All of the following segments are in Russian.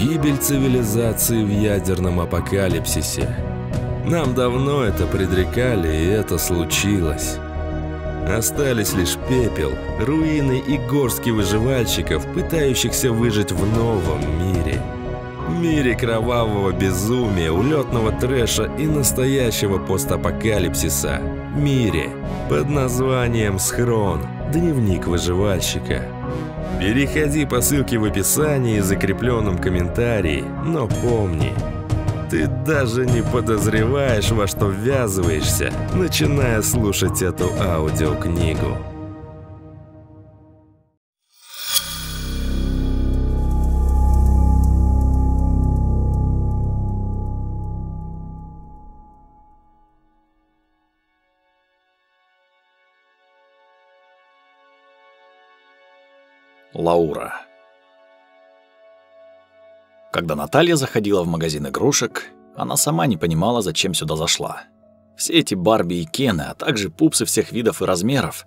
Гибель цивилизации в ядерном апокалипсисе. Нам давно это предрекали, и это случилось. Остались лишь пепел, руины и горстки выживальщиков, пытающихся выжить в новом мире. Мире кровавого безумия, улетного трэша и настоящего постапокалипсиса. Мире под названием «Схрон. Дневник выживальщика». Переходи по ссылке в описании и закрепленном комментарии, но помни, ты даже не подозреваешь, во что ввязываешься, начиная слушать эту аудиокнигу. Лаура. Когда Наталья заходила в магазин игрушек, она сама не понимала, зачем сюда зашла. Все эти Барби и Кены, а также пупсы всех видов и размеров,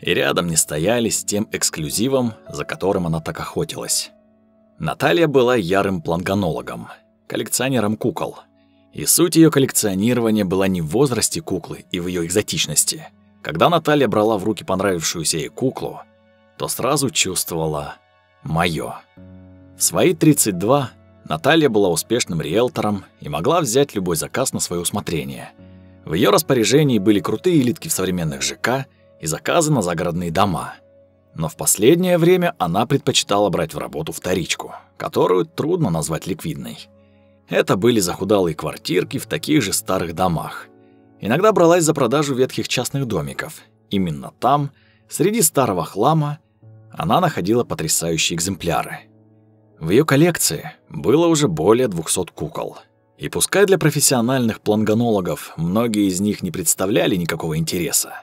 и рядом не стояли с тем эксклюзивом, за которым она так охотилась. Наталья была ярым планганологом, коллекционером кукол. И суть ее коллекционирования была не в возрасте куклы и в ее экзотичности. Когда Наталья брала в руки понравившуюся ей куклу, то сразу чувствовала «моё». В свои 32 Наталья была успешным риэлтором и могла взять любой заказ на свое усмотрение. В ее распоряжении были крутые элитки в современных ЖК и заказы на загородные дома. Но в последнее время она предпочитала брать в работу вторичку, которую трудно назвать ликвидной. Это были захудалые квартирки в таких же старых домах. Иногда бралась за продажу ветхих частных домиков. Именно там, среди старого хлама, она находила потрясающие экземпляры. В ее коллекции было уже более 200 кукол. И пускай для профессиональных планганологов многие из них не представляли никакого интереса,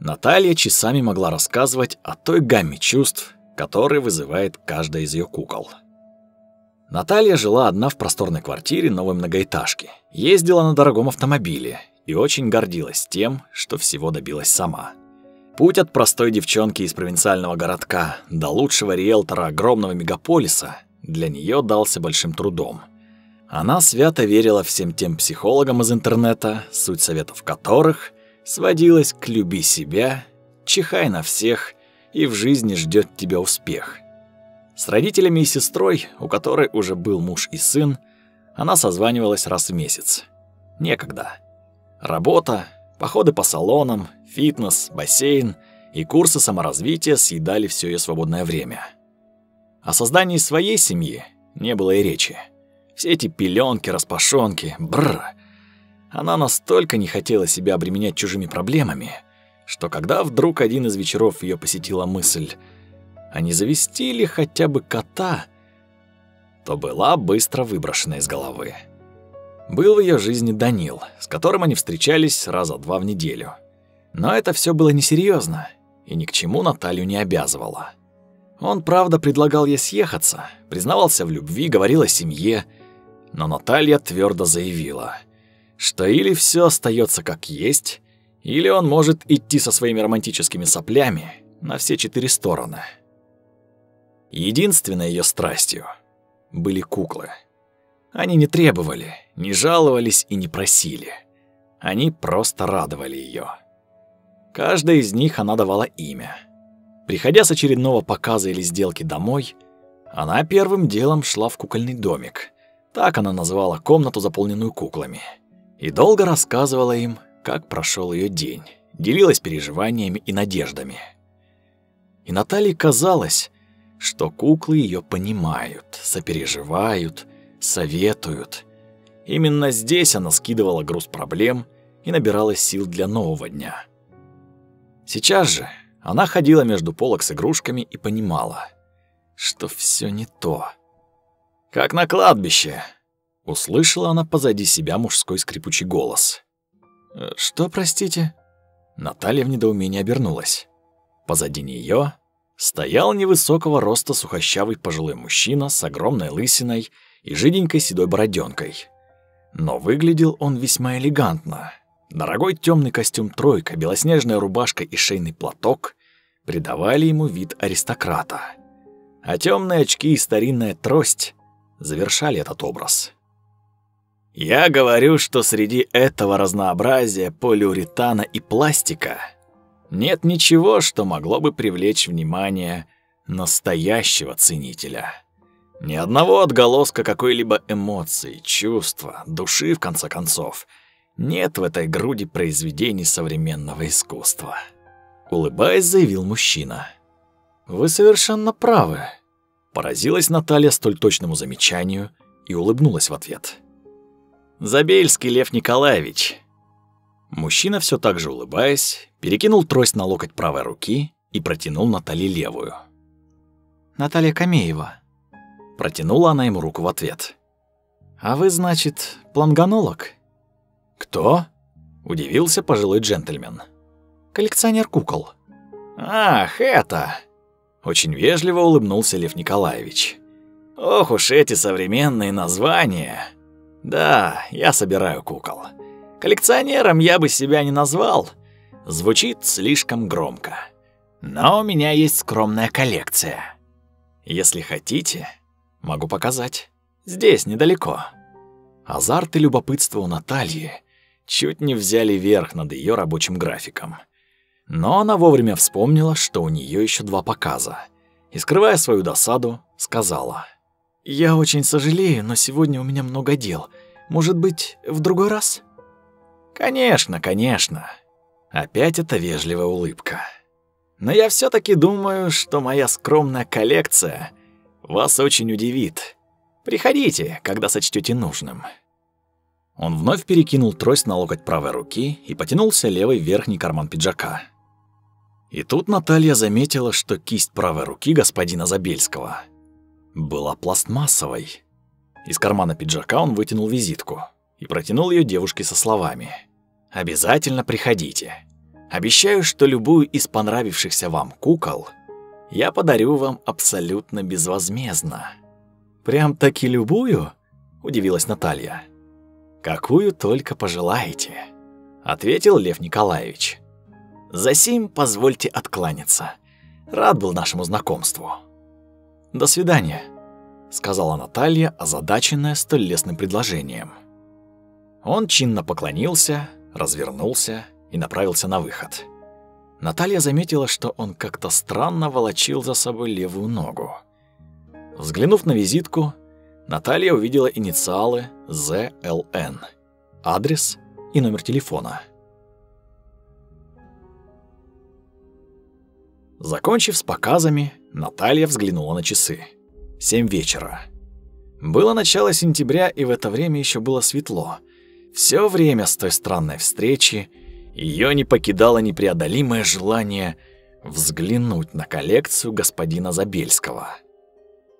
Наталья часами могла рассказывать о той гамме чувств, которые вызывает каждая из ее кукол. Наталья жила одна в просторной квартире новой многоэтажки, ездила на дорогом автомобиле и очень гордилась тем, что всего добилась сама. Путь от простой девчонки из провинциального городка до лучшего риэлтора огромного мегаполиса для нее дался большим трудом. Она свято верила всем тем психологам из интернета, суть советов которых сводилась к «люби себя», «чихай на всех» и «в жизни ждет тебя успех». С родителями и сестрой, у которой уже был муж и сын, она созванивалась раз в месяц. Некогда. Работа, походы по салонам, Фитнес, бассейн и курсы саморазвития съедали все ее свободное время. О создании своей семьи не было и речи. Все эти пеленки, распашонки, бррр. Она настолько не хотела себя обременять чужими проблемами, что когда вдруг один из вечеров ее посетила мысль, а не завести ли хотя бы кота, то была быстро выброшена из головы. Был в ее жизни Данил, с которым они встречались раза два в неделю – но это все было несерьезно и ни к чему Наталью не обязывало. Он, правда, предлагал ей съехаться, признавался в любви, говорил о семье, но Наталья твердо заявила, что или все остается как есть, или он может идти со своими романтическими соплями на все четыре стороны. Единственной ее страстью были куклы. Они не требовали, не жаловались и не просили. Они просто радовали ее. Каждой из них она давала имя. Приходя с очередного показа или сделки домой, она первым делом шла в кукольный домик. Так она называла комнату, заполненную куклами. И долго рассказывала им, как прошел ее день, делилась переживаниями и надеждами. И Наталье казалось, что куклы ее понимают, сопереживают, советуют. Именно здесь она скидывала груз проблем и набиралась сил для нового дня. Сейчас же она ходила между полок с игрушками и понимала, что все не то. «Как на кладбище!» Услышала она позади себя мужской скрипучий голос. «Э, «Что, простите?» Наталья в недоумении обернулась. Позади нее стоял невысокого роста сухощавый пожилой мужчина с огромной лысиной и жиденькой седой бороденкой. Но выглядел он весьма элегантно, Дорогой темный костюм «тройка», белоснежная рубашка и шейный платок придавали ему вид аристократа. А темные очки и старинная трость завершали этот образ. Я говорю, что среди этого разнообразия полиуретана и пластика нет ничего, что могло бы привлечь внимание настоящего ценителя. Ни одного отголоска какой-либо эмоции, чувства, души, в конце концов, нет в этой груди произведений современного искусства. Улыбаясь, заявил мужчина. «Вы совершенно правы», — поразилась Наталья столь точному замечанию и улыбнулась в ответ. «Забельский Лев Николаевич». Мужчина, все так же улыбаясь, перекинул трость на локоть правой руки и протянул Наталье левую. «Наталья Камеева», Протянула она ему руку в ответ. «А вы, значит, планганолог?» «Кто?» – удивился пожилой джентльмен. «Коллекционер кукол». «Ах, это!» – очень вежливо улыбнулся Лев Николаевич. «Ох уж эти современные названия!» «Да, я собираю кукол. Коллекционером я бы себя не назвал. Звучит слишком громко. Но у меня есть скромная коллекция. Если хотите, Могу показать. Здесь, недалеко. Азарт и любопытство у Натальи чуть не взяли верх над ее рабочим графиком. Но она вовремя вспомнила, что у нее еще два показа. И, скрывая свою досаду, сказала. «Я очень сожалею, но сегодня у меня много дел. Может быть, в другой раз?» «Конечно, конечно». Опять эта вежливая улыбка. «Но я все таки думаю, что моя скромная коллекция вас очень удивит. Приходите, когда сочтете нужным». Он вновь перекинул трость на локоть правой руки и потянулся левый в верхний карман пиджака. И тут Наталья заметила, что кисть правой руки господина Забельского была пластмассовой. Из кармана пиджака он вытянул визитку и протянул ее девушке со словами «Обязательно приходите. Обещаю, что любую из понравившихся вам кукол я подарю вам абсолютно безвозмездно». «Прям таки любую?» – удивилась Наталья. «Какую только пожелаете», – ответил Лев Николаевич. «Засим позвольте откланяться. Рад был нашему знакомству». «До свидания», – сказала Наталья, озадаченная столь лестным предложением. Он чинно поклонился, развернулся и направился на выход. Наталья заметила, что он как-то странно волочил за собой левую ногу. Взглянув на визитку, Наталья увидела инициалы ЗЛН, адрес и номер телефона. Закончив с показами, Наталья взглянула на часы. Семь вечера. Было начало сентября, и в это время еще было светло. Все время с той странной встречи ее не покидало непреодолимое желание взглянуть на коллекцию господина Забельского.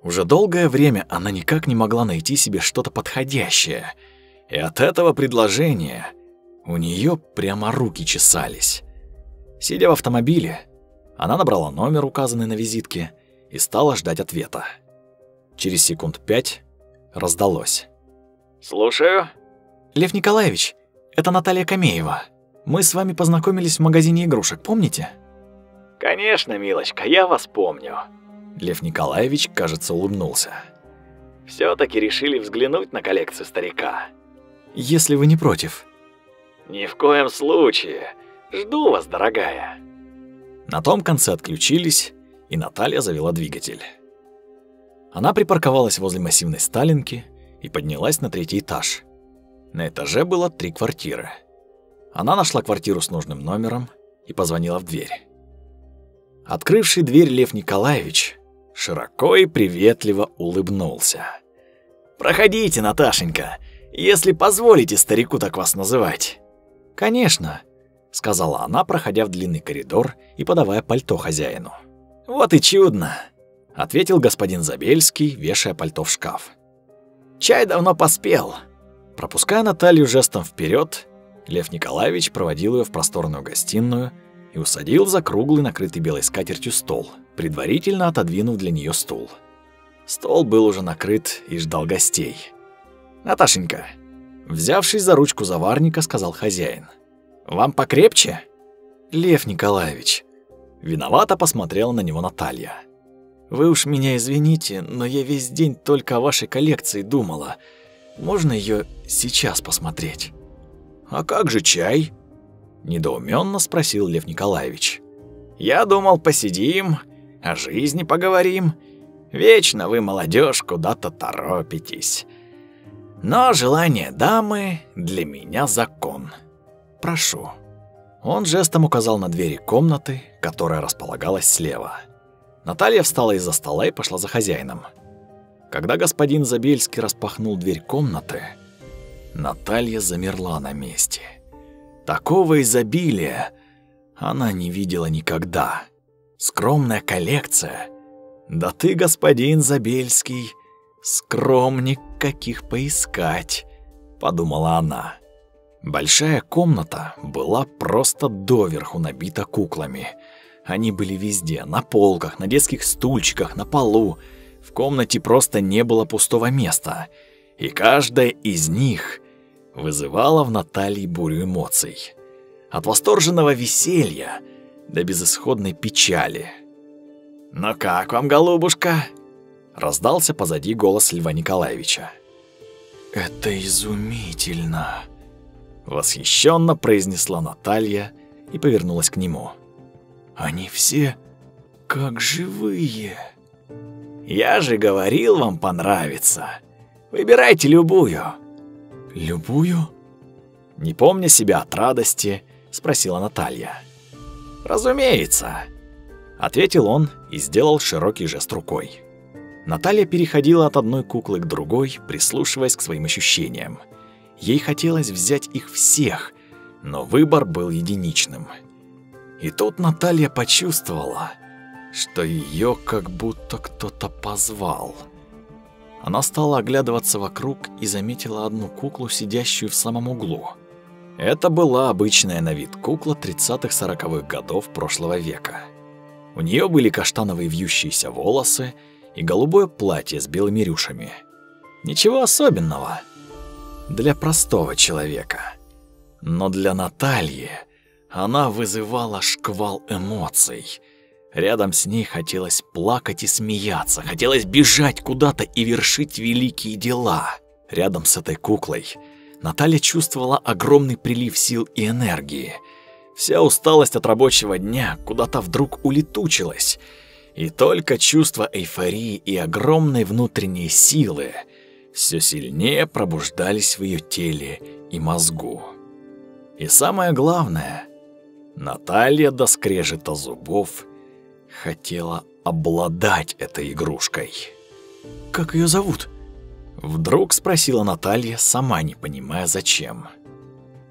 Уже долгое время она никак не могла найти себе что-то подходящее, и от этого предложения у нее прямо руки чесались. Сидя в автомобиле, она набрала номер, указанный на визитке, и стала ждать ответа. Через секунд пять раздалось. «Слушаю». «Лев Николаевич, это Наталья Камеева». Мы с вами познакомились в магазине игрушек, помните? Конечно, милочка, я вас помню. Лев Николаевич, кажется, улыбнулся. все таки решили взглянуть на коллекцию старика. Если вы не против. Ни в коем случае. Жду вас, дорогая. На том конце отключились, и Наталья завела двигатель. Она припарковалась возле массивной сталинки и поднялась на третий этаж. На этаже было три квартиры. Она нашла квартиру с нужным номером и позвонила в дверь. Открывший дверь Лев Николаевич широко и приветливо улыбнулся. «Проходите, Наташенька, если позволите старику так вас называть». «Конечно», — сказала она, проходя в длинный коридор и подавая пальто хозяину. «Вот и чудно», — ответил господин Забельский, вешая пальто в шкаф. «Чай давно поспел». Пропуская Наталью жестом вперед, Лев Николаевич проводил ее в просторную гостиную и усадил за круглый накрытый белой скатертью стол, предварительно отодвинув для нее стул. Стол был уже накрыт и ждал гостей. «Наташенька», взявшись за ручку заварника, сказал хозяин, «Вам покрепче?» «Лев Николаевич», виновато посмотрела на него Наталья. Вы уж меня извините, но я весь день только о вашей коллекции думала. Можно ее сейчас посмотреть? А как же чай? недоуменно спросил Лев Николаевич. Я думал, посидим, о жизни поговорим. Вечно вы, молодежь, куда-то торопитесь. Но желание дамы для меня закон. Прошу. Он жестом указал на двери комнаты, которая располагалась слева. Наталья встала из-за стола и пошла за хозяином. Когда господин Забельский распахнул дверь комнаты, Наталья замерла на месте. Такого изобилия она не видела никогда. Скромная коллекция. Да ты, господин Забельский, скромник каких поискать, подумала она. Большая комната была просто доверху набита куклами. Они были везде, на полках, на детских стульчиках, на полу. В комнате просто не было пустого места. И каждая из них вызывала в Наталье бурю эмоций. От восторженного веселья до безысходной печали. «Ну как вам, голубушка?» Раздался позади голос Льва Николаевича. «Это изумительно!» Восхищенно произнесла Наталья и повернулась к нему. «Они все как живые!» «Я же говорил, вам понравится. Выбирайте любую». «Любую?» Не помня себя от радости, спросила Наталья. «Разумеется», — ответил он и сделал широкий жест рукой. Наталья переходила от одной куклы к другой, прислушиваясь к своим ощущениям. Ей хотелось взять их всех, но выбор был единичным. И тут Наталья почувствовала, что ее как будто кто-то позвал. Она стала оглядываться вокруг и заметила одну куклу, сидящую в самом углу. Это была обычная на вид кукла 30-40-х годов прошлого века. У нее были каштановые вьющиеся волосы и голубое платье с белыми рюшами. Ничего особенного для простого человека. Но для Натальи она вызывала шквал эмоций. Рядом с ней хотелось плакать и смеяться, хотелось бежать куда-то и вершить великие дела. Рядом с этой куклой Наталья чувствовала огромный прилив сил и энергии. Вся усталость от рабочего дня куда-то вдруг улетучилась, и только чувство эйфории и огромной внутренней силы все сильнее пробуждались в ее теле и мозгу. И самое главное, Наталья до скрежета зубов хотела обладать этой игрушкой. «Как ее зовут?» Вдруг спросила Наталья, сама не понимая зачем.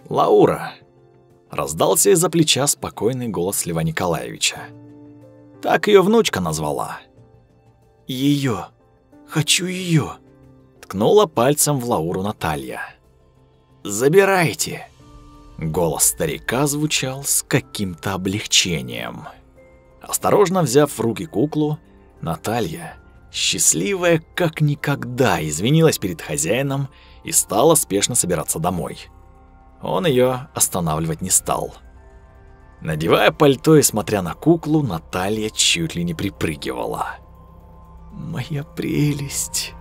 «Лаура», — раздался из-за плеча спокойный голос Льва Николаевича. Так ее внучка назвала. Ее. Хочу ее. Ткнула пальцем в Лауру Наталья. «Забирайте!» Голос старика звучал с каким-то облегчением. Осторожно взяв в руки куклу, Наталья, счастливая как никогда, извинилась перед хозяином и стала спешно собираться домой. Он ее останавливать не стал. Надевая пальто и смотря на куклу, Наталья чуть ли не припрыгивала. «Моя прелесть!»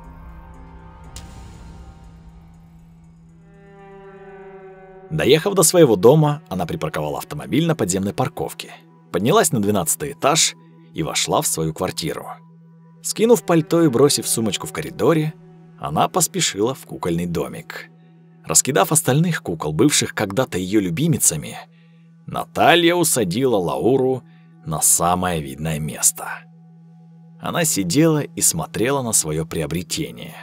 Доехав до своего дома, она припарковала автомобиль на подземной парковке, поднялась на двенадцатый этаж и вошла в свою квартиру. Скинув пальто и бросив сумочку в коридоре, она поспешила в кукольный домик. Раскидав остальных кукол, бывших когда-то ее любимицами, Наталья усадила Лауру на самое видное место. Она сидела и смотрела на свое приобретение.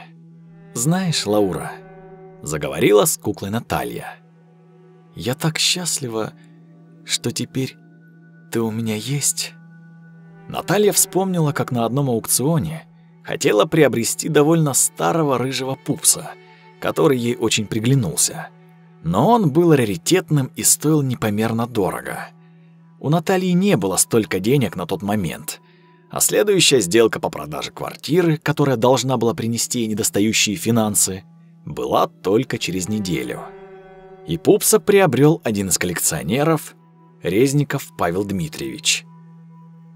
«Знаешь, Лаура», — заговорила с куклой Наталья, — «я так счастлива, что теперь ты у меня есть». Наталья вспомнила, как на одном аукционе хотела приобрести довольно старого рыжего пупса, который ей очень приглянулся — но он был раритетным и стоил непомерно дорого. У Натальи не было столько денег на тот момент, а следующая сделка по продаже квартиры, которая должна была принести недостающие финансы, была только через неделю. И Пупса приобрел один из коллекционеров, Резников Павел Дмитриевич.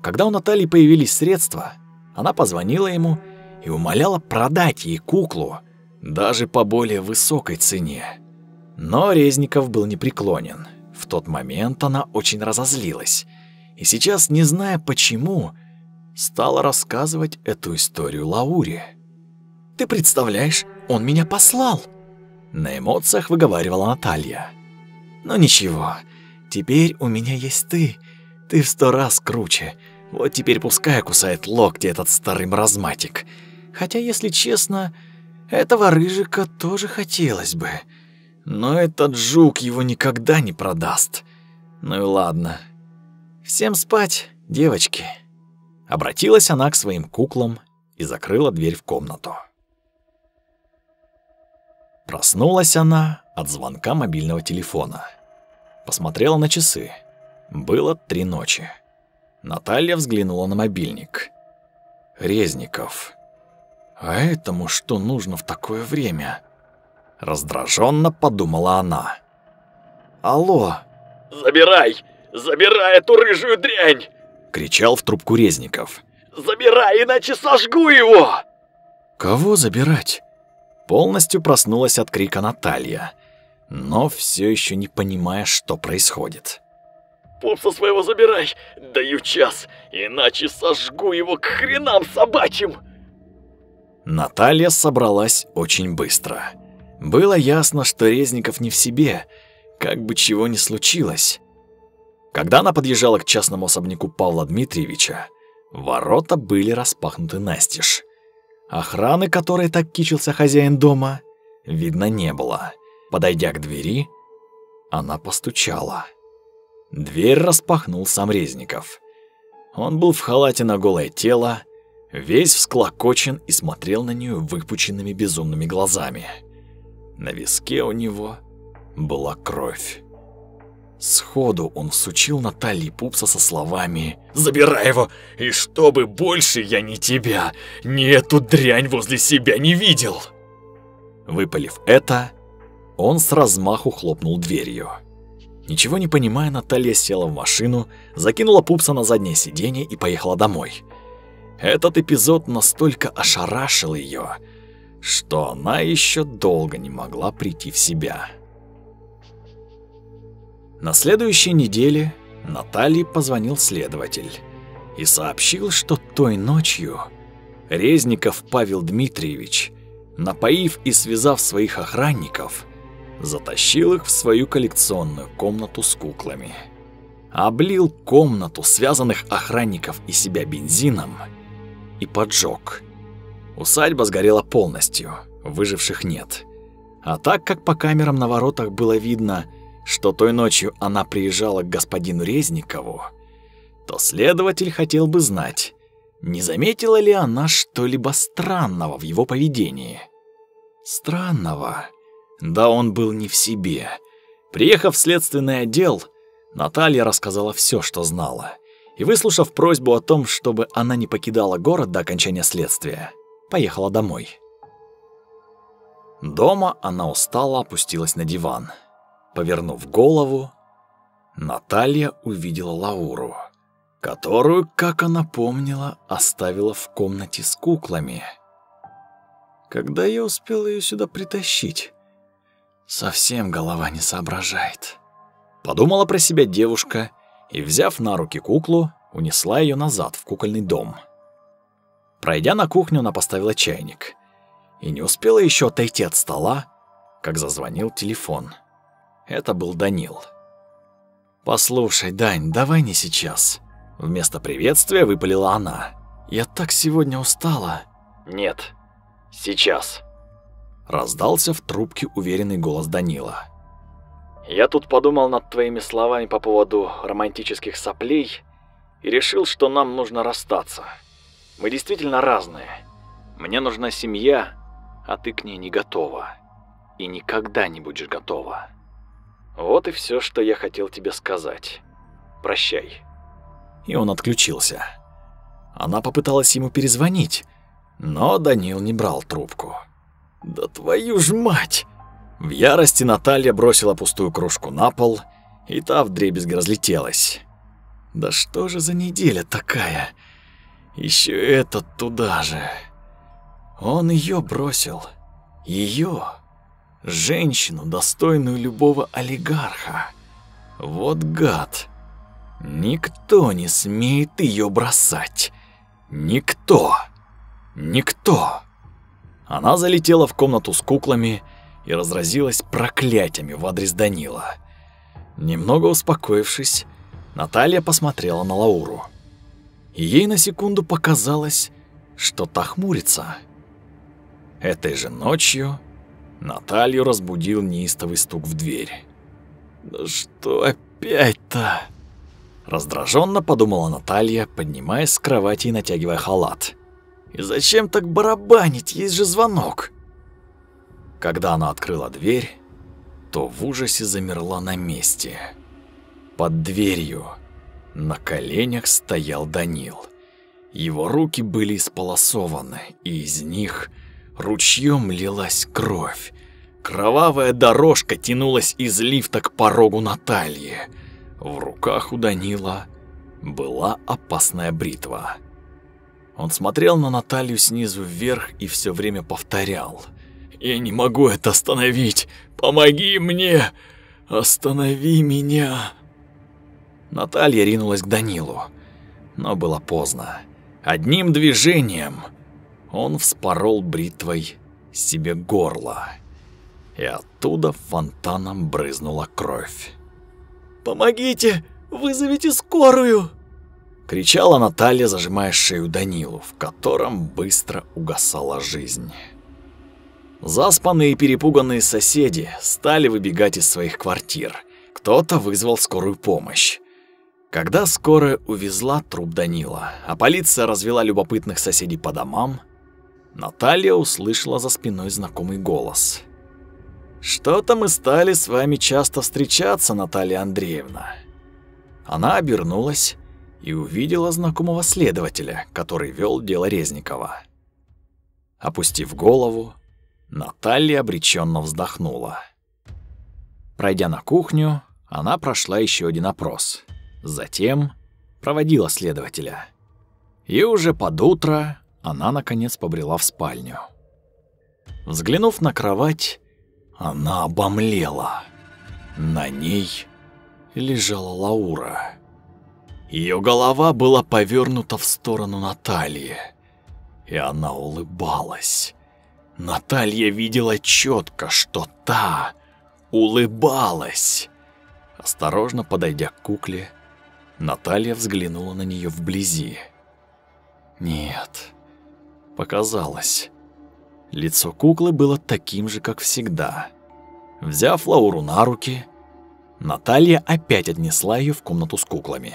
Когда у Натальи появились средства, Она позвонила ему и умоляла продать ей куклу, даже по более высокой цене. Но Резников был непреклонен. В тот момент она очень разозлилась. И сейчас, не зная почему, стала рассказывать эту историю Лауре. «Ты представляешь, он меня послал!» На эмоциях выговаривала Наталья. «Ну ничего, теперь у меня есть ты. Ты в сто раз круче. Вот теперь пускай кусает локти этот старый маразматик. Хотя, если честно, этого рыжика тоже хотелось бы. Но этот жук его никогда не продаст. Ну и ладно. Всем спать, девочки. Обратилась она к своим куклам и закрыла дверь в комнату. Проснулась она от звонка мобильного телефона. Посмотрела на часы. Было три ночи. Наталья взглянула на мобильник. Резников. А этому что нужно в такое время? Раздраженно подумала она. Алло. Забирай! Забирай эту рыжую дрянь! кричал в трубку Резников. Забирай, иначе сожгу его! Кого забирать? Полностью проснулась от крика Наталья, но все еще не понимая, что происходит. Пупса своего забирай, даю час, иначе сожгу его к хренам собачьим. Наталья собралась очень быстро. Было ясно, что Резников не в себе, как бы чего ни случилось. Когда она подъезжала к частному особняку Павла Дмитриевича, ворота были распахнуты настежь. Охраны, которой так кичился хозяин дома, видно не было. Подойдя к двери, она постучала. Дверь распахнул сам Резников. Он был в халате на голое тело, весь всклокочен и смотрел на нее выпученными безумными глазами. На виске у него была кровь. Сходу он всучил Наталье Пупса со словами «Забирай его, и чтобы больше я ни тебя, ни эту дрянь возле себя не видел!» Выпалив это, он с размаху хлопнул дверью. Ничего не понимая, Наталья села в машину, закинула Пупса на заднее сиденье и поехала домой. Этот эпизод настолько ошарашил ее, что она еще долго не могла прийти в себя. На следующей неделе Наталье позвонил следователь и сообщил, что той ночью Резников Павел Дмитриевич, напоив и связав своих охранников, затащил их в свою коллекционную комнату с куклами. Облил комнату связанных охранников и себя бензином и поджег. Усадьба сгорела полностью, выживших нет. А так как по камерам на воротах было видно, что той ночью она приезжала к господину Резникову, то следователь хотел бы знать, не заметила ли она что-либо странного в его поведении. Странного? Да он был не в себе. Приехав в следственный отдел, Наталья рассказала все, что знала и, выслушав просьбу о том, чтобы она не покидала город до окончания следствия, поехала домой. Дома она устало опустилась на диван. Повернув голову, Наталья увидела Лауру, которую, как она помнила, оставила в комнате с куклами. Когда я успела ее сюда притащить? Совсем голова не соображает. Подумала про себя девушка и, взяв на руки куклу, унесла ее назад в кукольный дом. Пройдя на кухню, она поставила чайник. И не успела еще отойти от стола, как зазвонил телефон. Это был Данил. «Послушай, Дань, давай не сейчас». Вместо приветствия выпалила она. «Я так сегодня устала». «Нет, сейчас». Раздался в трубке уверенный голос Данила. Я тут подумал над твоими словами по поводу романтических соплей и решил, что нам нужно расстаться. Мы действительно разные. Мне нужна семья, а ты к ней не готова. И никогда не будешь готова. Вот и все, что я хотел тебе сказать. Прощай. И он отключился. Она попыталась ему перезвонить, но Данил не брал трубку. «Да твою ж мать!» В ярости Наталья бросила пустую кружку на пол, и та вдребезги разлетелась. «Да что же за неделя такая? Еще этот туда же. Он ее бросил. Ее, женщину, достойную любого олигарха. Вот гад. Никто не смеет ее бросать. Никто. Никто. Она залетела в комнату с куклами и разразилась проклятиями в адрес Данила. Немного успокоившись, Наталья посмотрела на Лауру. Ей на секунду показалось, что та хмурится. Этой же ночью Наталью разбудил неистовый стук в дверь. «Да что опять-то?» Раздраженно подумала Наталья, поднимаясь с кровати и натягивая халат. «И зачем так барабанить? Есть же звонок!» Когда она открыла дверь, то в ужасе замерла на месте. Под дверью на коленях стоял Данил. Его руки были исполосованы, и из них ручьем лилась кровь. Кровавая дорожка тянулась из лифта к порогу Натальи. В руках у Данила была опасная бритва. Он смотрел на Наталью снизу вверх и все время повторял. «Я не могу это остановить! Помоги мне! Останови меня!» Наталья ринулась к Данилу, но было поздно. Одним движением он вспорол бритвой себе горло, и оттуда фонтаном брызнула кровь. «Помогите! Вызовите скорую!» Кричала Наталья, зажимая шею Данилу, в котором быстро угасала жизнь. Заспанные и перепуганные соседи стали выбегать из своих квартир. Кто-то вызвал скорую помощь. Когда скорая увезла труп Данила, а полиция развела любопытных соседей по домам, Наталья услышала за спиной знакомый голос. «Что-то мы стали с вами часто встречаться, Наталья Андреевна». Она обернулась и увидела знакомого следователя, который вел дело Резникова. Опустив голову, Наталья обреченно вздохнула. Пройдя на кухню, она прошла еще один опрос. Затем проводила следователя. И уже под утро она наконец побрела в спальню. Взглянув на кровать, она обомлела. На ней лежала Лаура. Ее голова была повернута в сторону Натальи, и она улыбалась. Наталья видела четко, что та улыбалась. Осторожно подойдя к кукле, Наталья взглянула на нее вблизи. Нет, показалось. Лицо куклы было таким же, как всегда. Взяв Лауру на руки, Наталья опять отнесла ее в комнату с куклами.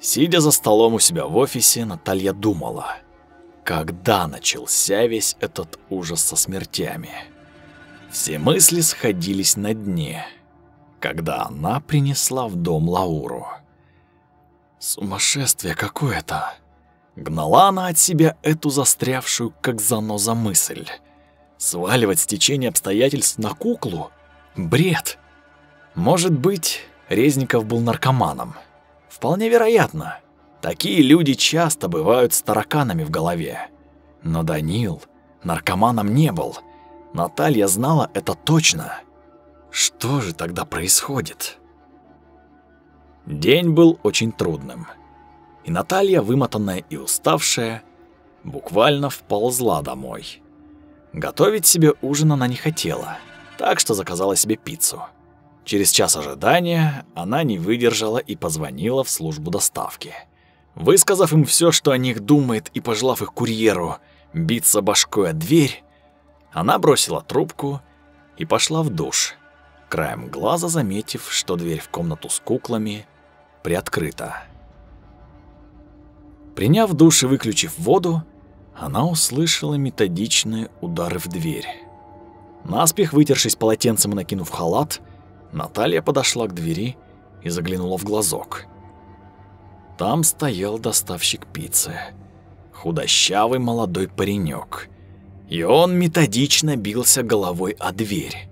Сидя за столом у себя в офисе, Наталья думала, когда начался весь этот ужас со смертями. Все мысли сходились на дне, когда она принесла в дом Лауру. Сумасшествие какое-то. Гнала она от себя эту застрявшую, как заноза, мысль. Сваливать стечение обстоятельств на куклу? Бред. Может быть, Резников был наркоманом. Вполне вероятно. Такие люди часто бывают с тараканами в голове. Но Данил наркоманом не был. Наталья знала это точно. Что же тогда происходит? День был очень трудным. И Наталья, вымотанная и уставшая, буквально вползла домой. Готовить себе ужин она не хотела, так что заказала себе пиццу. Через час ожидания она не выдержала и позвонила в службу доставки. Высказав им все, что о них думает, и пожелав их курьеру биться башкой о дверь, она бросила трубку и пошла в душ, краем глаза заметив, что дверь в комнату с куклами приоткрыта. Приняв душ и выключив воду, она услышала методичные удары в дверь. Наспех вытершись полотенцем и накинув халат, Наталья подошла к двери и заглянула в глазок. Там стоял доставщик пиццы. Худощавый молодой паренек. И он методично бился головой о дверь.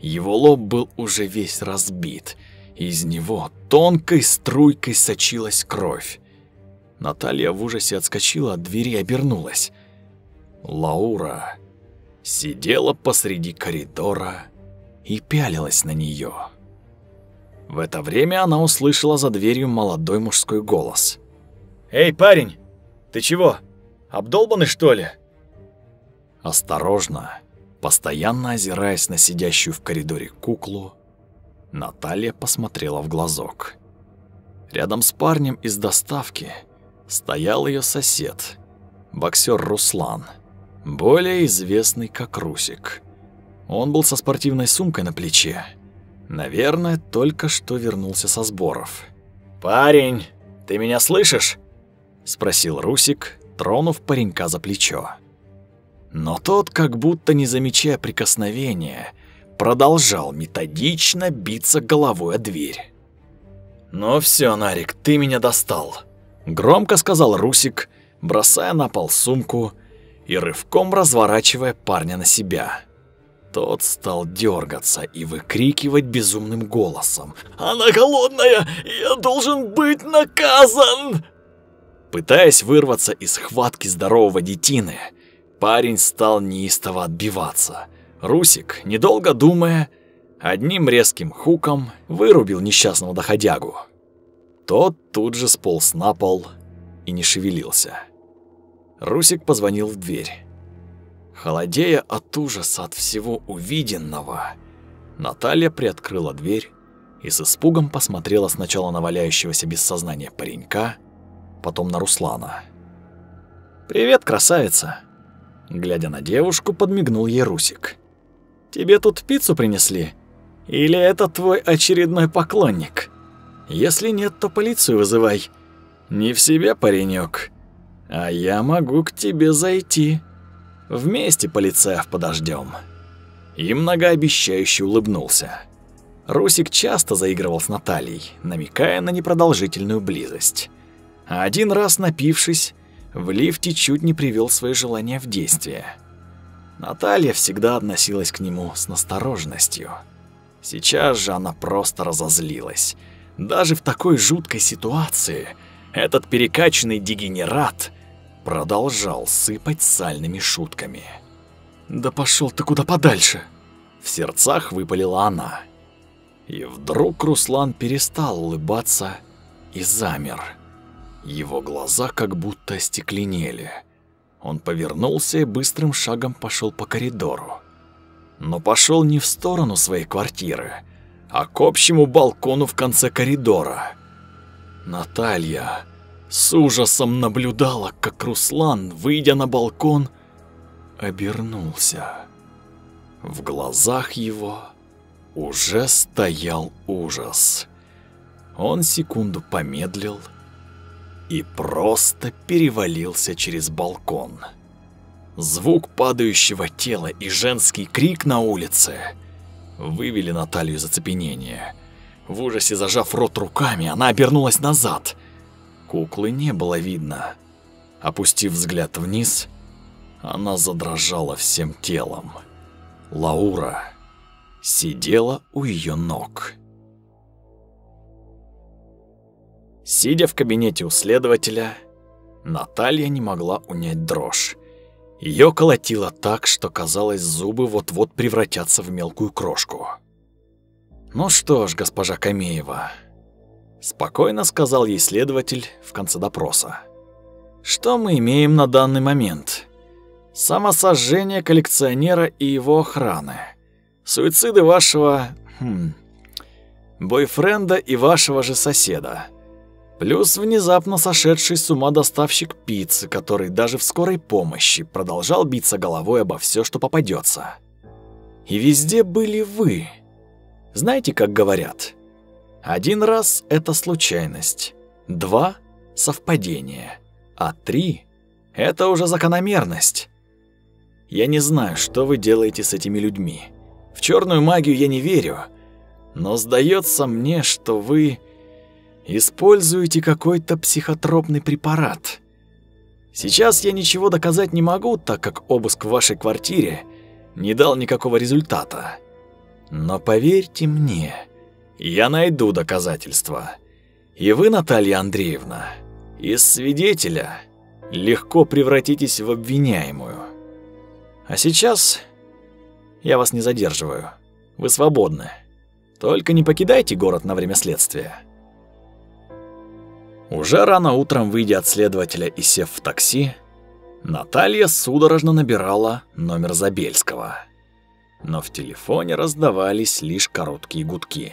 Его лоб был уже весь разбит. Из него тонкой струйкой сочилась кровь. Наталья в ужасе отскочила от двери и обернулась. Лаура сидела посреди коридора и пялилась на нее. В это время она услышала за дверью молодой мужской голос. «Эй, парень, ты чего, обдолбанный что ли?» Осторожно, постоянно озираясь на сидящую в коридоре куклу, Наталья посмотрела в глазок. Рядом с парнем из доставки стоял ее сосед, боксер Руслан, более известный как Русик. Он был со спортивной сумкой на плече. Наверное, только что вернулся со сборов. «Парень, ты меня слышишь?» — спросил Русик, тронув паренька за плечо. Но тот, как будто не замечая прикосновения, продолжал методично биться головой о дверь. «Ну все, Нарик, ты меня достал», — громко сказал Русик, бросая на пол сумку и рывком разворачивая парня на себя. Тот стал дергаться и выкрикивать безумным голосом. «Она голодная! Я должен быть наказан!» Пытаясь вырваться из схватки здорового детины, парень стал неистово отбиваться. Русик, недолго думая, одним резким хуком вырубил несчастного доходягу. Тот тут же сполз на пол и не шевелился. Русик позвонил в дверь. Холодея от ужаса от всего увиденного, Наталья приоткрыла дверь и с испугом посмотрела сначала на валяющегося без сознания паренька, потом на Руслана. «Привет, красавица!» Глядя на девушку, подмигнул ей Русик. «Тебе тут пиццу принесли? Или это твой очередной поклонник? Если нет, то полицию вызывай. Не в себе, паренек, а я могу к тебе зайти. Вместе полицаев подождем. И многообещающе улыбнулся. Русик часто заигрывал с Натальей, намекая на непродолжительную близость. А один раз напившись, в лифте чуть не привел свое желание в действие. Наталья всегда относилась к нему с настороженностью. Сейчас же она просто разозлилась. Даже в такой жуткой ситуации этот перекачанный дегенерат продолжал сыпать сальными шутками. «Да пошел ты куда подальше!» В сердцах выпалила она. И вдруг Руслан перестал улыбаться и замер. Его глаза как будто остекленели. Он повернулся и быстрым шагом пошел по коридору. Но пошел не в сторону своей квартиры, а к общему балкону в конце коридора. Наталья с ужасом наблюдала, как Руслан, выйдя на балкон, обернулся. В глазах его уже стоял ужас. Он секунду помедлил, и просто перевалился через балкон. Звук падающего тела и женский крик на улице вывели Наталью из оцепенения. В ужасе зажав рот руками, она обернулась назад. Куклы не было видно. Опустив взгляд вниз, она задрожала всем телом. Лаура сидела у ее ног. Сидя в кабинете у следователя, Наталья не могла унять дрожь. Ее колотило так, что казалось, зубы вот-вот превратятся в мелкую крошку. «Ну что ж, госпожа Камеева», — спокойно сказал ей следователь в конце допроса. «Что мы имеем на данный момент? Самосожжение коллекционера и его охраны, суициды вашего... Хм, бойфренда и вашего же соседа, Плюс внезапно сошедший с ума доставщик пиццы, который даже в скорой помощи продолжал биться головой обо все, что попадется. И везде были вы. Знаете, как говорят? Один раз — это случайность, два — совпадение, а три — это уже закономерность. Я не знаю, что вы делаете с этими людьми. В черную магию я не верю, но сдается мне, что вы используете какой-то психотропный препарат. Сейчас я ничего доказать не могу, так как обыск в вашей квартире не дал никакого результата. Но поверьте мне, я найду доказательства. И вы, Наталья Андреевна, Из свидетеля легко превратитесь в обвиняемую. А сейчас я вас не задерживаю. Вы свободны. Только не покидайте город на время следствия. Уже рано утром, выйдя от следователя и сев в такси, Наталья судорожно набирала номер Забельского. Но в телефоне раздавались лишь короткие гудки.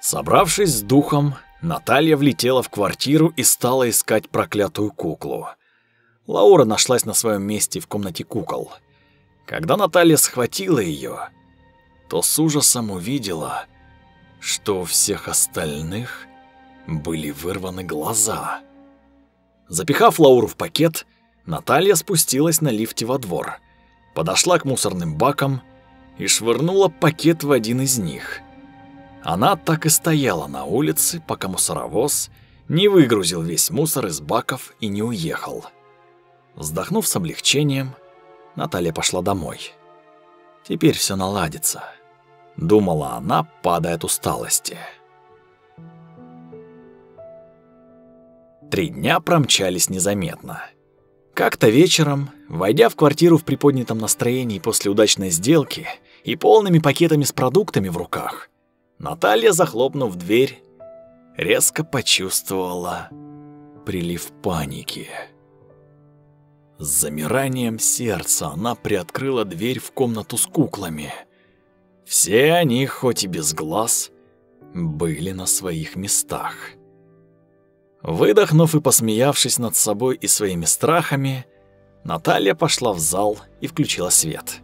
Собравшись с духом, Наталья влетела в квартиру и стала искать проклятую куклу. Лаура нашлась на своем месте в комнате кукол. Когда Наталья схватила ее, то с ужасом увидела, что у всех остальных были вырваны глаза. Запихав Лауру в пакет, Наталья спустилась на лифте во двор, подошла к мусорным бакам и швырнула пакет в один из них – она так и стояла на улице, пока мусоровоз не выгрузил весь мусор из баков и не уехал. Вздохнув с облегчением, Наталья пошла домой. Теперь все наладится, думала она, падая от усталости. Три дня промчались незаметно. Как-то вечером, войдя в квартиру в приподнятом настроении после удачной сделки и полными пакетами с продуктами в руках, Наталья, захлопнув дверь, резко почувствовала прилив паники. С замиранием сердца она приоткрыла дверь в комнату с куклами. Все они, хоть и без глаз, были на своих местах. Выдохнув и посмеявшись над собой и своими страхами, Наталья пошла в зал и включила свет.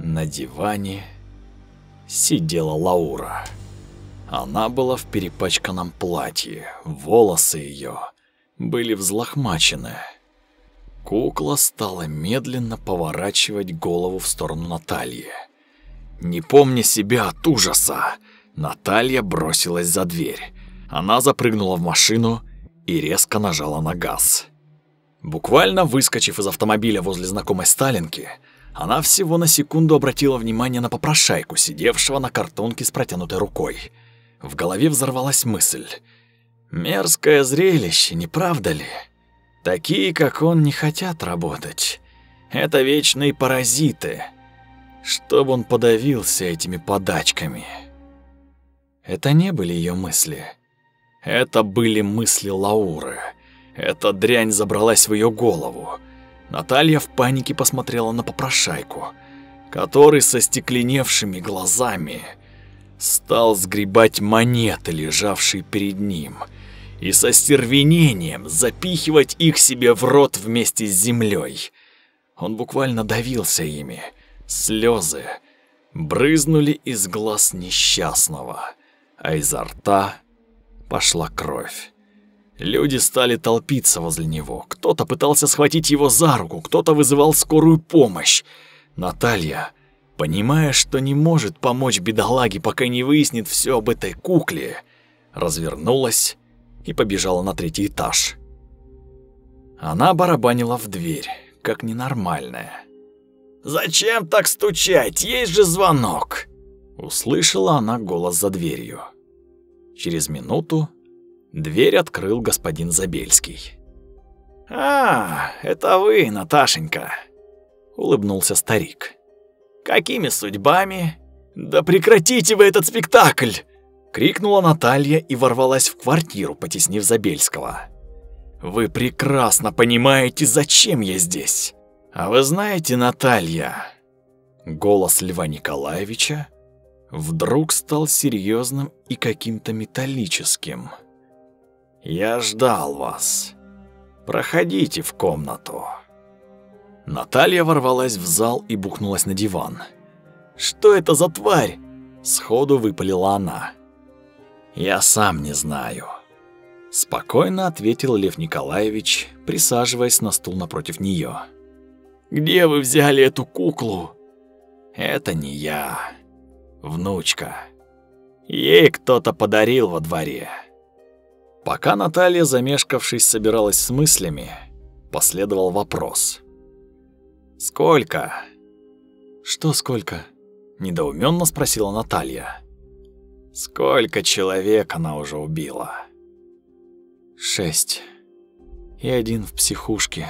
На диване сидела Лаура. Она была в перепачканном платье, волосы ее были взлохмачены. Кукла стала медленно поворачивать голову в сторону Натальи. Не помня себя от ужаса, Наталья бросилась за дверь. Она запрыгнула в машину и резко нажала на газ. Буквально выскочив из автомобиля возле знакомой Сталинки, она всего на секунду обратила внимание на попрошайку, сидевшего на картонке с протянутой рукой. В голове взорвалась мысль. Мерзкое зрелище, не правда ли? Такие, как он, не хотят работать. Это вечные паразиты. Чтобы он подавился этими подачками. Это не были ее мысли. Это были мысли Лауры. Эта дрянь забралась в ее голову. Наталья в панике посмотрела на попрошайку, который со стекленевшими глазами стал сгребать монеты, лежавшие перед ним, и со стервенением запихивать их себе в рот вместе с землей. Он буквально давился ими. Слезы брызнули из глаз несчастного, а изо рта пошла кровь. Люди стали толпиться возле него. Кто-то пытался схватить его за руку, кто-то вызывал скорую помощь. Наталья, понимая, что не может помочь бедолаге, пока не выяснит все об этой кукле, развернулась и побежала на третий этаж. Она барабанила в дверь, как ненормальная. «Зачем так стучать? Есть же звонок!» Услышала она голос за дверью. Через минуту Дверь открыл господин Забельский. «А, это вы, Наташенька!» — улыбнулся старик. «Какими судьбами? Да прекратите вы этот спектакль!» — крикнула Наталья и ворвалась в квартиру, потеснив Забельского. «Вы прекрасно понимаете, зачем я здесь. А вы знаете, Наталья...» Голос Льва Николаевича вдруг стал серьезным и каким-то металлическим. Я ждал вас. Проходите в комнату. Наталья ворвалась в зал и бухнулась на диван. Что это за тварь? Сходу выпалила она. Я сам не знаю. Спокойно ответил Лев Николаевич, присаживаясь на стул напротив нее. Где вы взяли эту куклу? Это не я. Внучка. Ей кто-то подарил во дворе. Пока Наталья, замешкавшись, собиралась с мыслями, последовал вопрос. «Сколько?» «Что сколько?» – недоуменно спросила Наталья. «Сколько человек она уже убила?» Шесть. И один в психушке.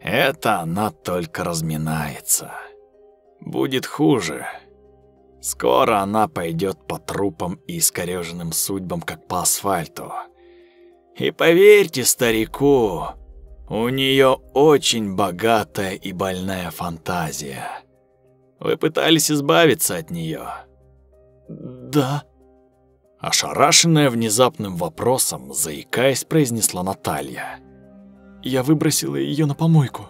Это она только разминается. Будет хуже. Скоро она пойдет по трупам и искорёженным судьбам, как по асфальту. И поверьте старику, у нее очень богатая и больная фантазия. Вы пытались избавиться от нее? Да. Ошарашенная внезапным вопросом, заикаясь, произнесла Наталья. Я выбросила ее на помойку.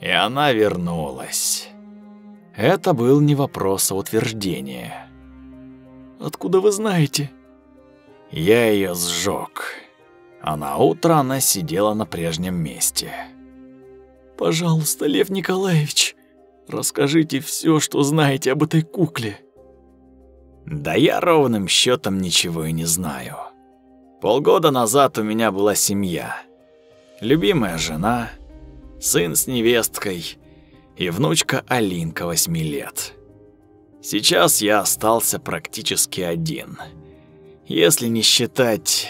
И она вернулась. Это был не вопрос, а утверждение. Откуда вы знаете? Я ее сжег. А на утро она сидела на прежнем месте. Пожалуйста, Лев Николаевич, расскажите все, что знаете об этой кукле. Да я ровным счетом ничего и не знаю. Полгода назад у меня была семья. Любимая жена, сын с невесткой и внучка Алинка восьми лет. Сейчас я остался практически один. Если не считать...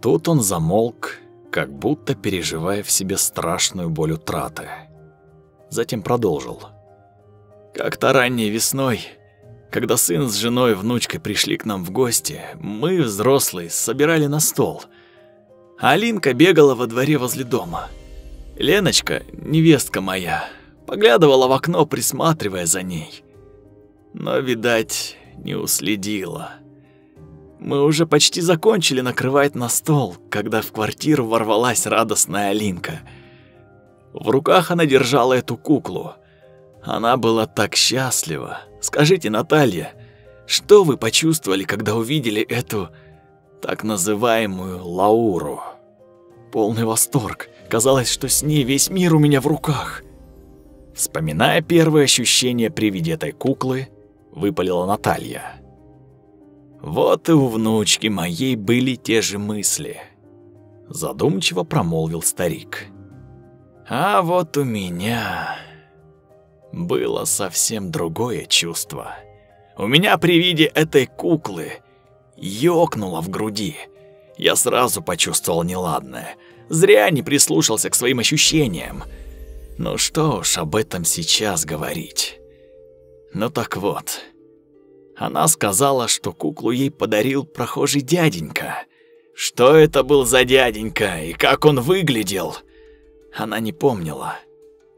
Тут он замолк, как будто переживая в себе страшную боль утраты. Затем продолжил. Как-то ранней весной, когда сын с женой и внучкой пришли к нам в гости, мы, взрослые, собирали на стол. Алинка бегала во дворе возле дома. Леночка, невестка моя, поглядывала в окно, присматривая за ней. Но, видать, не уследила. Мы уже почти закончили накрывать на стол, когда в квартиру ворвалась радостная Алинка. В руках она держала эту куклу. Она была так счастлива. Скажите, Наталья, что вы почувствовали, когда увидели эту так называемую Лауру? Полный восторг. Казалось, что с ней весь мир у меня в руках. Вспоминая первые ощущения при виде этой куклы, выпалила Наталья. Вот и у внучки моей были те же мысли. Задумчиво промолвил старик. А вот у меня было совсем другое чувство. У меня при виде этой куклы ёкнуло в груди. Я сразу почувствовал неладное. Зря не прислушался к своим ощущениям. Ну что ж, об этом сейчас говорить. Ну так вот, она сказала, что куклу ей подарил прохожий дяденька. Что это был за дяденька и как он выглядел, она не помнила.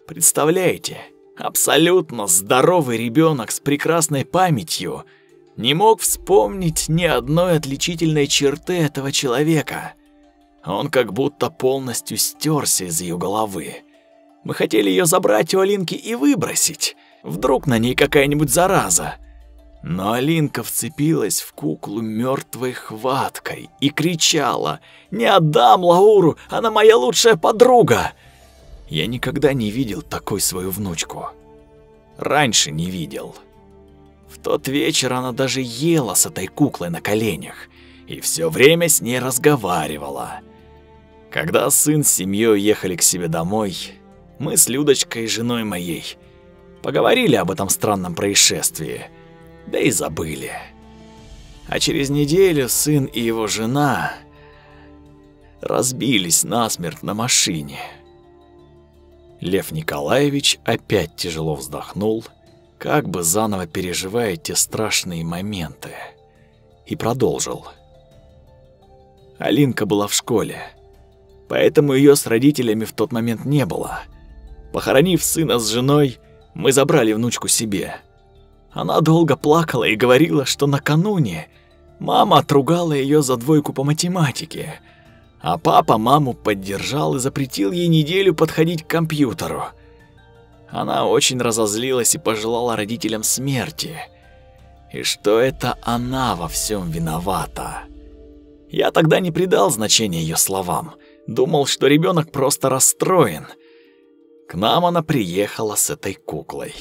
Представляете, абсолютно здоровый ребенок с прекрасной памятью не мог вспомнить ни одной отличительной черты этого человека. Он как будто полностью стерся из ее головы. Мы хотели ее забрать у Алинки и выбросить. Вдруг на ней какая-нибудь зараза. Но Алинка вцепилась в куклу мертвой хваткой и кричала «Не отдам Лауру, она моя лучшая подруга!» Я никогда не видел такой свою внучку. Раньше не видел. В тот вечер она даже ела с этой куклой на коленях и все время с ней разговаривала. Когда сын с семьей ехали к себе домой, мы с Людочкой, женой моей, поговорили об этом странном происшествии – да и забыли. А через неделю сын и его жена разбились насмерть на машине. Лев Николаевич опять тяжело вздохнул, как бы заново переживая те страшные моменты, и продолжил. Алинка была в школе, поэтому ее с родителями в тот момент не было. Похоронив сына с женой, мы забрали внучку себе – она долго плакала и говорила, что накануне мама отругала ее за двойку по математике, а папа маму поддержал и запретил ей неделю подходить к компьютеру. Она очень разозлилась и пожелала родителям смерти. И что это она во всем виновата. Я тогда не придал значения ее словам. Думал, что ребенок просто расстроен. К нам она приехала с этой куклой.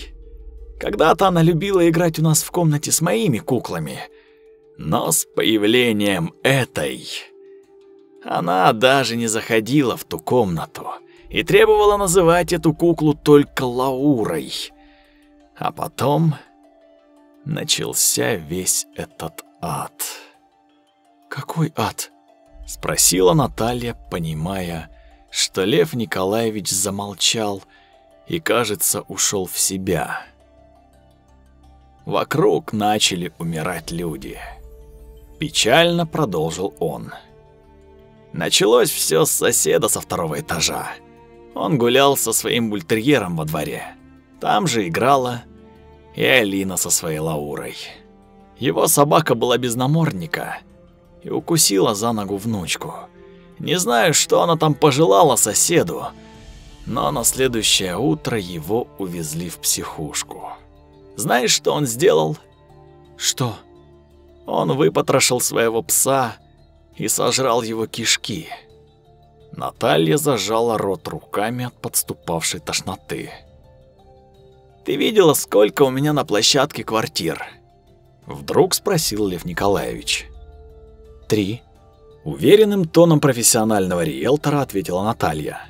Когда-то она любила играть у нас в комнате с моими куклами. Но с появлением этой... Она даже не заходила в ту комнату и требовала называть эту куклу только Лаурой. А потом начался весь этот ад. «Какой ад?» – Спросила Наталья, понимая, что Лев Николаевич замолчал и, кажется, ушел в себя. Вокруг начали умирать люди. Печально продолжил он. Началось все с соседа со второго этажа. Он гулял со своим бультерьером во дворе. Там же играла и Алина со своей Лаурой. Его собака была без намордника и укусила за ногу внучку. Не знаю, что она там пожелала соседу, но на следующее утро его увезли в психушку. Знаешь, что он сделал? Что? Он выпотрошил своего пса и сожрал его кишки. Наталья зажала рот руками от подступавшей тошноты. «Ты видела, сколько у меня на площадке квартир?» Вдруг спросил Лев Николаевич. «Три», Уверенным тоном профессионального риэлтора ответила Наталья.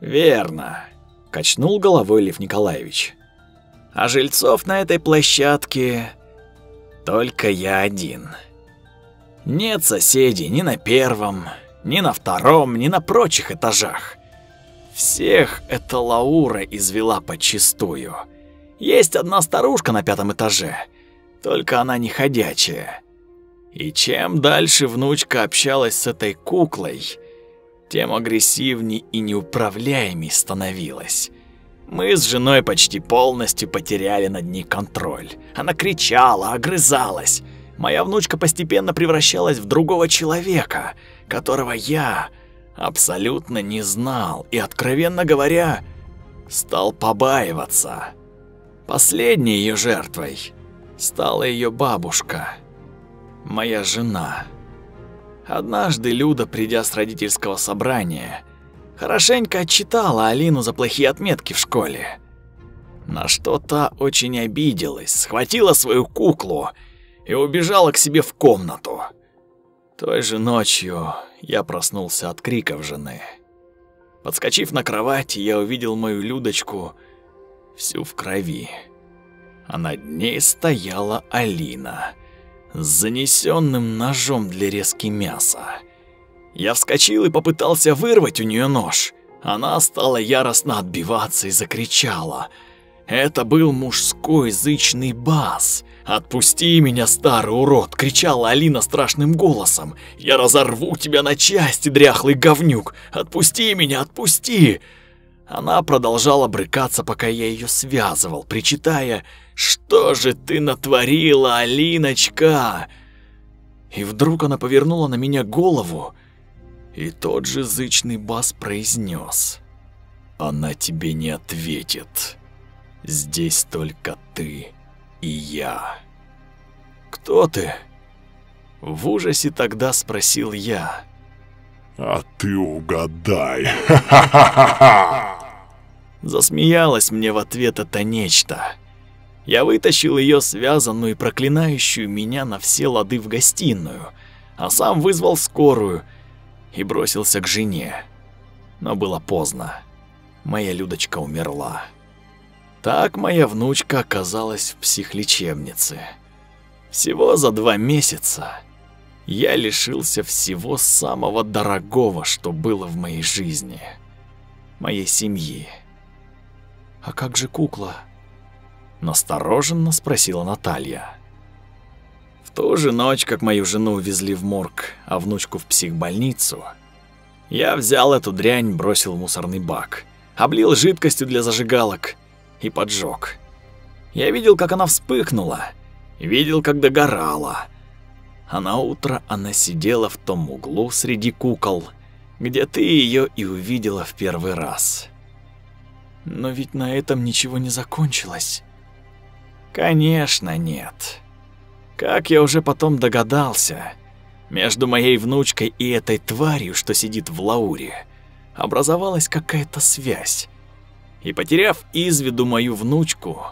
«Верно», – качнул головой Лев Николаевич. «А жильцов на этой площадке только я один. Нет соседей ни на первом, ни на втором, ни на прочих этажах. Всех эта Лаура извела подчистую. Есть одна старушка на пятом этаже, только она не ходячая. И чем дальше внучка общалась с этой куклой, тем агрессивней и неуправляемей становилась. Мы с женой почти полностью потеряли над ней контроль. Она кричала, огрызалась. Моя внучка постепенно превращалась в другого человека, которого я абсолютно не знал и, откровенно говоря, стал побаиваться. Последней ее жертвой стала ее бабушка – моя жена. Однажды Люда, придя с родительского собрания, хорошенько отчитала Алину за плохие отметки в школе. На что та очень обиделась, схватила свою куклу и убежала к себе в комнату. Той же ночью я проснулся от криков жены. Подскочив на кровать, я увидел мою Людочку всю в крови. А над ней стояла Алина с занесенным ножом для резки мяса. Я вскочил и попытался вырвать у нее нож. Она стала яростно отбиваться и закричала. Это был мужской зычный бас. «Отпусти меня, старый урод!» — кричала Алина страшным голосом. «Я разорву тебя на части, дряхлый говнюк! Отпусти меня, отпусти!» Она продолжала брыкаться, пока я ее связывал, причитая «Что же ты натворила, Алиночка?» И вдруг она повернула на меня голову, и тот же зычный бас произнес «Она тебе не ответит. Здесь только ты и я». «Кто ты?» В ужасе тогда спросил я. «А ты угадай!» Засмеялась мне в ответ это нечто. Я вытащил ее связанную и проклинающую меня на все лады в гостиную, а сам вызвал скорую и бросился к жене. Но было поздно. Моя Людочка умерла. Так моя внучка оказалась в психлечебнице. Всего за два месяца я лишился всего самого дорогого, что было в моей жизни. Моей семьи. «А как же кукла?» Настороженно спросила Наталья. В ту же ночь, как мою жену увезли в морг, а внучку в психбольницу, я взял эту дрянь, бросил в мусорный бак, облил жидкостью для зажигалок и поджег. Я видел, как она вспыхнула, видел, как догорала. А на утро она сидела в том углу среди кукол, где ты ее и увидела в первый раз. Но ведь на этом ничего не закончилось. Конечно, нет. Как я уже потом догадался, между моей внучкой и этой тварью, что сидит в Лауре, образовалась какая-то связь. И потеряв из виду мою внучку,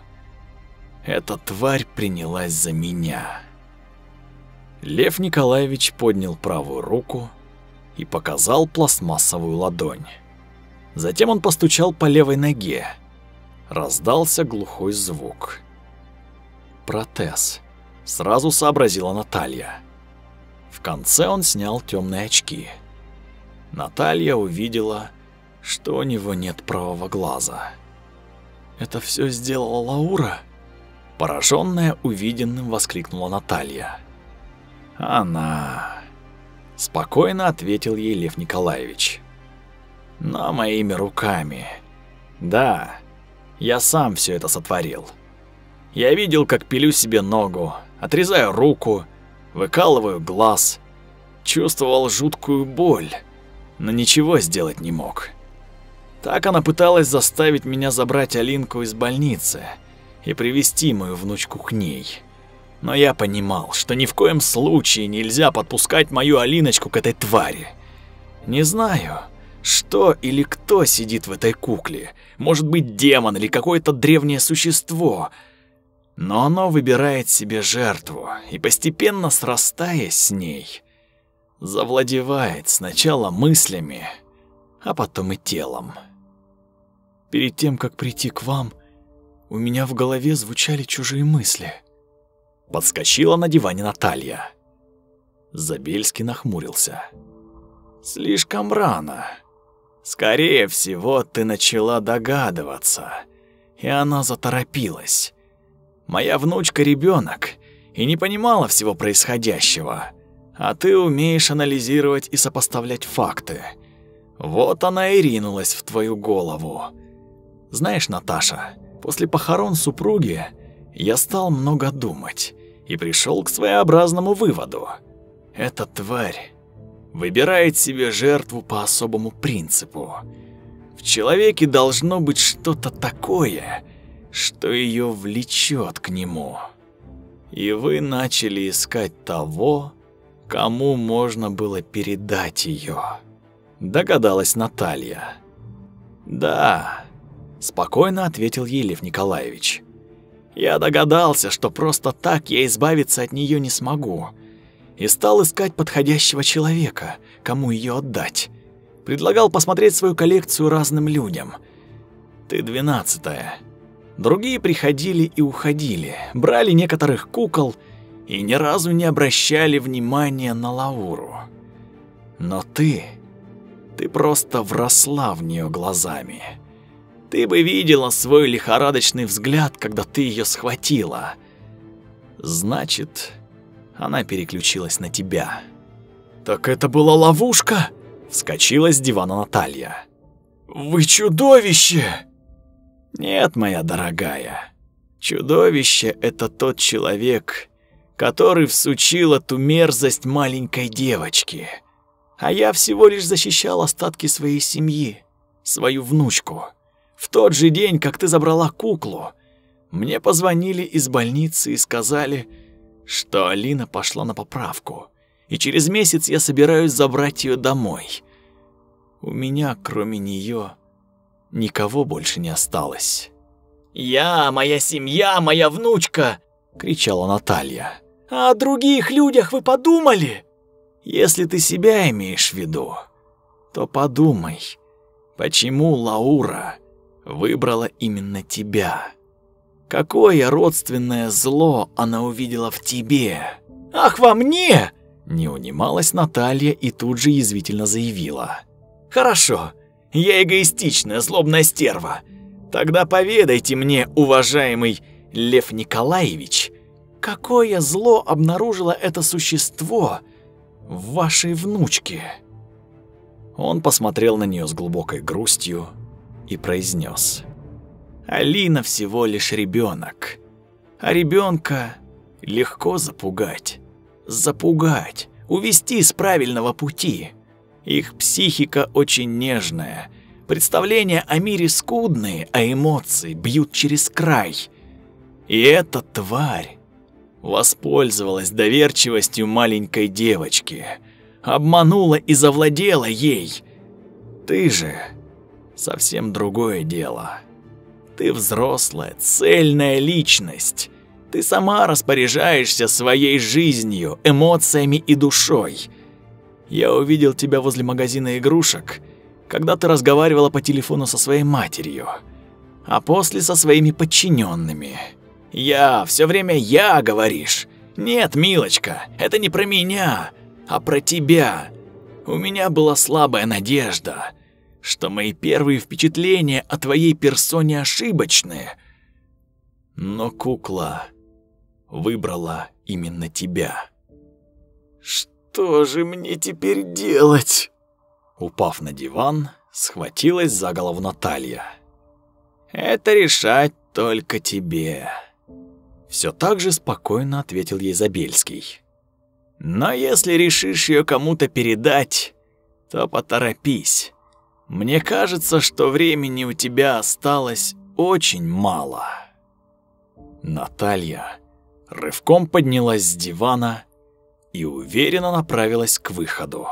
эта тварь принялась за меня. Лев Николаевич поднял правую руку и показал пластмассовую ладонь. Затем он постучал по левой ноге. Раздался глухой звук. Протез. Сразу сообразила Наталья. В конце он снял темные очки. Наталья увидела, что у него нет правого глаза. «Это все сделала Лаура?» Пораженная увиденным, воскликнула Наталья. «Она...» Спокойно ответил ей Лев Николаевич. «Но моими руками. Да, я сам все это сотворил. Я видел, как пилю себе ногу, отрезаю руку, выкалываю глаз, чувствовал жуткую боль, но ничего сделать не мог. Так она пыталась заставить меня забрать Алинку из больницы и привести мою внучку к ней. Но я понимал, что ни в коем случае нельзя подпускать мою Алиночку к этой твари. Не знаю, что или кто сидит в этой кукле. Может быть, демон или какое-то древнее существо. Но оно выбирает себе жертву и, постепенно срастаясь с ней, завладевает сначала мыслями, а потом и телом. Перед тем, как прийти к вам, у меня в голове звучали чужие мысли. Подскочила на диване Наталья. Забельский нахмурился. Слишком рано. Скорее всего, ты начала догадываться, и она заторопилась. Моя внучка ребенок и не понимала всего происходящего, а ты умеешь анализировать и сопоставлять факты. Вот она и ринулась в твою голову. Знаешь, Наташа, после похорон супруги я стал много думать и пришел к своеобразному выводу. Эта тварь выбирает себе жертву по особому принципу. В человеке должно быть что-то такое, что ее влечет к нему. И вы начали искать того, кому можно было передать ее. Догадалась Наталья. Да, спокойно ответил ей Николаевич. Я догадался, что просто так я избавиться от нее не смогу, и стал искать подходящего человека, кому ее отдать. Предлагал посмотреть свою коллекцию разным людям. Ты двенадцатая. Другие приходили и уходили, брали некоторых кукол и ни разу не обращали внимания на Лауру. Но ты ты просто вросла в нее глазами. Ты бы видела свой лихорадочный взгляд, когда ты ее схватила. Значит, она переключилась на тебя. Так это была ловушка? Вскочила с дивана Наталья. Вы чудовище! Нет, моя дорогая. Чудовище это тот человек, который всучил эту мерзость маленькой девочке а я всего лишь защищал остатки своей семьи, свою внучку. В тот же день, как ты забрала куклу, мне позвонили из больницы и сказали, что Алина пошла на поправку, и через месяц я собираюсь забрать ее домой. У меня, кроме нее, никого больше не осталось. «Я, моя семья, моя внучка!» — кричала Наталья. «А о других людях вы подумали?» Если ты себя имеешь в виду, то подумай, почему Лаура выбрала именно тебя? Какое родственное зло она увидела в тебе? Ах, во мне! Не унималась Наталья и тут же язвительно заявила. Хорошо, я эгоистичная, злобная стерва. Тогда поведайте мне, уважаемый Лев Николаевич, какое зло обнаружило это существо, в вашей внучке». Он посмотрел на нее с глубокой грустью и произнес: «Алина всего лишь ребенок, а ребенка легко запугать, запугать, увести с правильного пути. Их психика очень нежная, представления о мире скудные, а эмоции бьют через край. И эта тварь Воспользовалась доверчивостью маленькой девочки, обманула и завладела ей. Ты же совсем другое дело. Ты взрослая, цельная личность. Ты сама распоряжаешься своей жизнью, эмоциями и душой. Я увидел тебя возле магазина игрушек, когда ты разговаривала по телефону со своей матерью, а после со своими подчиненными. «Я, все время я, говоришь. Нет, милочка, это не про меня. а про тебя. У меня была слабая надежда, что мои первые впечатления о твоей персоне ошибочны. Но кукла выбрала именно тебя. Что же мне теперь делать? Упав на диван, схватилась за голову Наталья. Это решать только тебе. Все так же спокойно ответил ей Забельский. Но если решишь ее кому-то передать, то поторопись. Мне кажется, что времени у тебя осталось очень мало. Наталья рывком поднялась с дивана и уверенно направилась к выходу.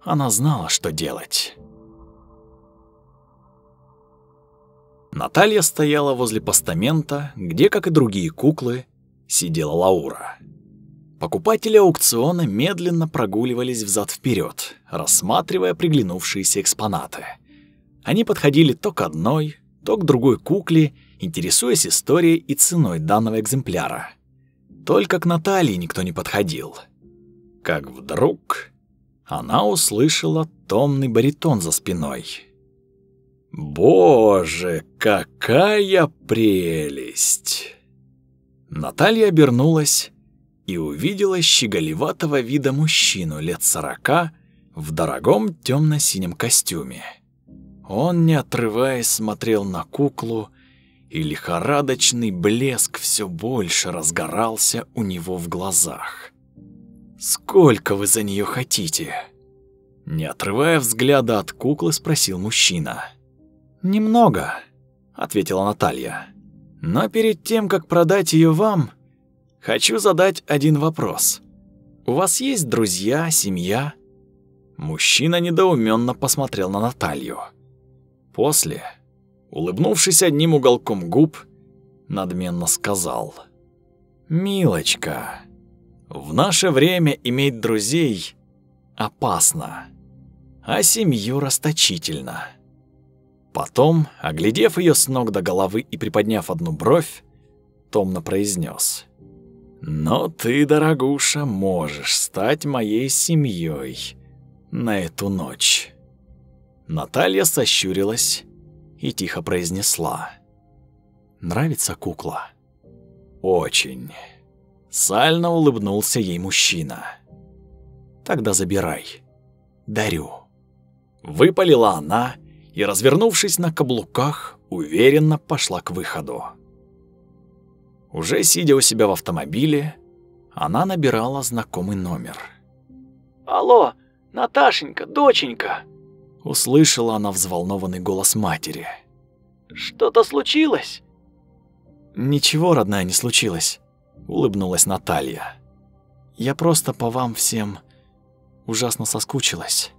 Она знала, что делать. Наталья стояла возле постамента, где, как и другие куклы, сидела Лаура. Покупатели аукциона медленно прогуливались взад вперед, рассматривая приглянувшиеся экспонаты. Они подходили то к одной, то к другой кукле, интересуясь историей и ценой данного экземпляра. Только к Наталье никто не подходил. Как вдруг она услышала томный баритон за спиной. «Боже, какая прелесть!» Наталья обернулась и увидела щеголеватого вида мужчину лет сорока в дорогом темно-синем костюме. Он, не отрываясь, смотрел на куклу, и лихорадочный блеск все больше разгорался у него в глазах. «Сколько вы за нее хотите?» Не отрывая взгляда от куклы, спросил мужчина. «Немного», — ответила Наталья. «Но перед тем, как продать ее вам, Хочу задать один вопрос. У вас есть друзья, семья? Мужчина недоуменно посмотрел на Наталью. После, улыбнувшись одним уголком губ, надменно сказал: "Милочка, в наше время иметь друзей опасно, а семью расточительно". Потом, оглядев ее с ног до головы и приподняв одну бровь, томно произнес: но ты, дорогуша, можешь стать моей семьей на эту ночь. Наталья сощурилась и тихо произнесла. Нравится кукла? Очень. Сально улыбнулся ей мужчина. Тогда забирай. Дарю. Выпалила она и, развернувшись на каблуках, уверенно пошла к выходу. Уже сидя у себя в автомобиле, она набирала знакомый номер. «Алло, Наташенька, доченька!» Услышала она взволнованный голос матери. «Что-то случилось?» «Ничего, родная, не случилось», — улыбнулась Наталья. «Я просто по вам всем ужасно соскучилась».